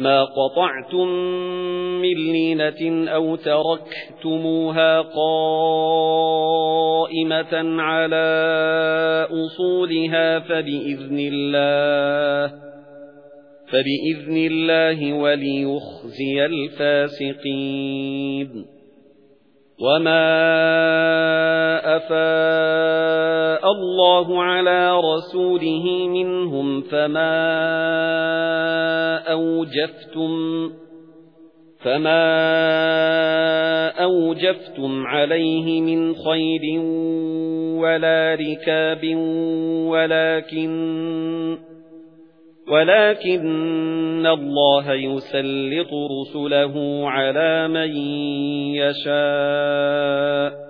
مَا قَطَعْتُم مِّن لِّينَةٍ أَوْ تَرَكْتُمُوهَا قَائِمَةً عَلَى أُصُولِهَا فَبِإِذْنِ اللَّهِ فَبِإِذْنِ اللَّهِ وَلِيُخْزِيَ الْفَاسِقِينَ وَمَا أَفَاءَ اللَّهُ عَلَى رَسُولِهِ مِنْهُمْ فَمَا أَوْجَفْتُمْ فَمَا أَوْجَفْتُمْ عَلَيْهِ مِنْ خَيْلٍ وَلَا رِكَابٍ وَلَكِنَّ وَلَكِنَّ اللَّهَ يُسَلِّطُ رُسُلَهُ عَلَى مَن يَشَاءُ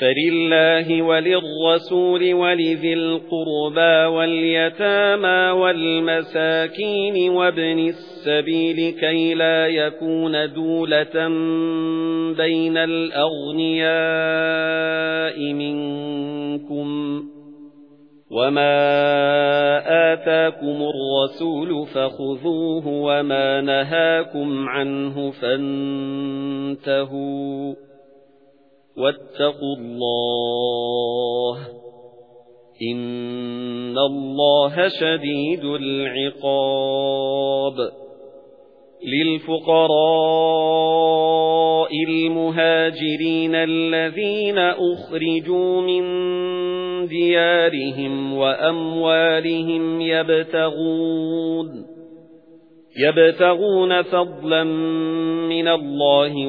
فَلِلَّهِ وَلِلرَّسُولِ وَلِذِي الْقُرْبَى وَالْيَتَامَى وَالْمَسَاكِينِ وَابْنِ السَّبِيلِ كَيْ لَا يَكُونَ دُولَةً بَيْنَ الْأَغْنِيَاءِ مِنكُمْ وَمَا آتَاكُمُ الرَّسُولُ فَخُذُوهُ وَمَا نَهَاكُمْ عَنْهُ فَانتَهُوا وَاتَّقُوا اللَّهَ إِنَّ اللَّهَ شَدِيدُ الْعِقَابِ لِلْفُقَرَاءِ الْمُهَاجِرِينَ الَّذِينَ أُخْرِجُوا مِنْ دِيَارِهِمْ وَأَمْوَالِهِمْ يَبْتَغُونَ يَبْتَغُونَ فَضْلًا مِنَ اللَّهِ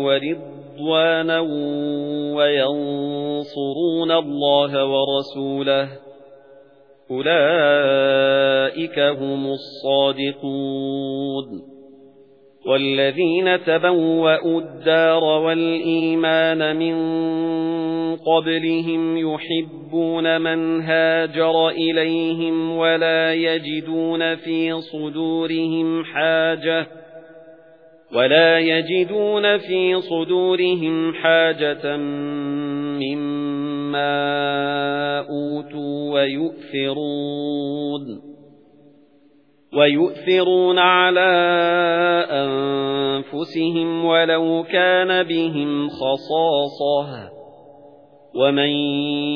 وَرِضْوَانًا وَيَنصُرُونَ اللَّهَ وَرَسُولَهُ. أُولَئِكَ هُمُ الصَّادِقُونَ. وَالَّذِينَ تَبَوَّأُوا الدَّارَ وَالْإِيمَانَ مِنْ قَبْلِهِمْ يُحِبُّونَ مَنْ هَاجَرَ إِلَيْهِمْ وَلَا يَجِدُونَ فِي صُدُورِهِمْ حَاجَةً. وَلَا يَجِدُونَ فِي صُدُورِهِمْ حَاجَةً مِّمَّا أُوتُوا وَيُؤْثِرُونَ وَيُؤْثِرُونَ عَلَى أَنفُسِهِمْ وَلَوْ كَانَ بِهِمْ خَصَاصَةٌ وَمَن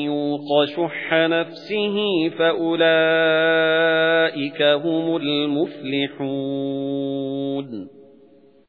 يُوقَ شُحَّ نَفْسِهِ فَأُولَئِكَ هُمُ الْمُفْلِحُونَ